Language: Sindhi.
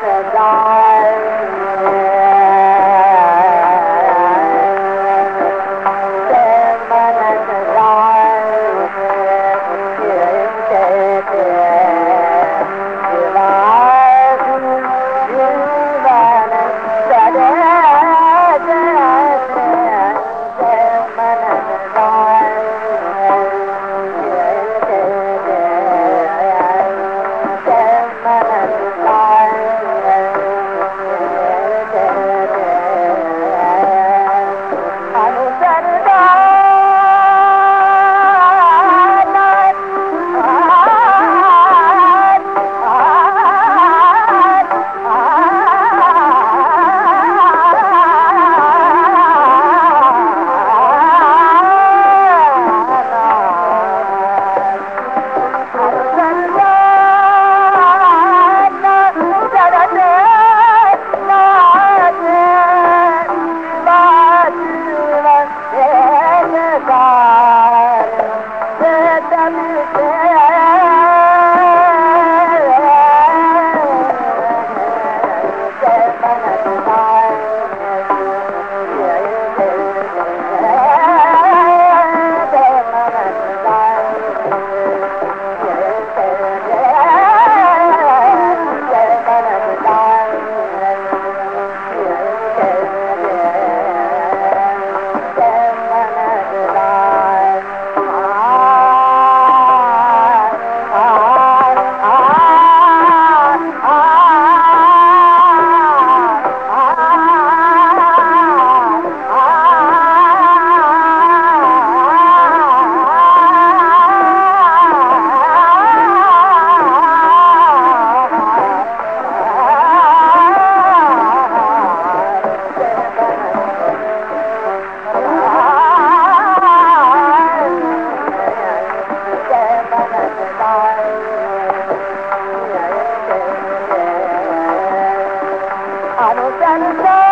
to die. آء نوں چاندي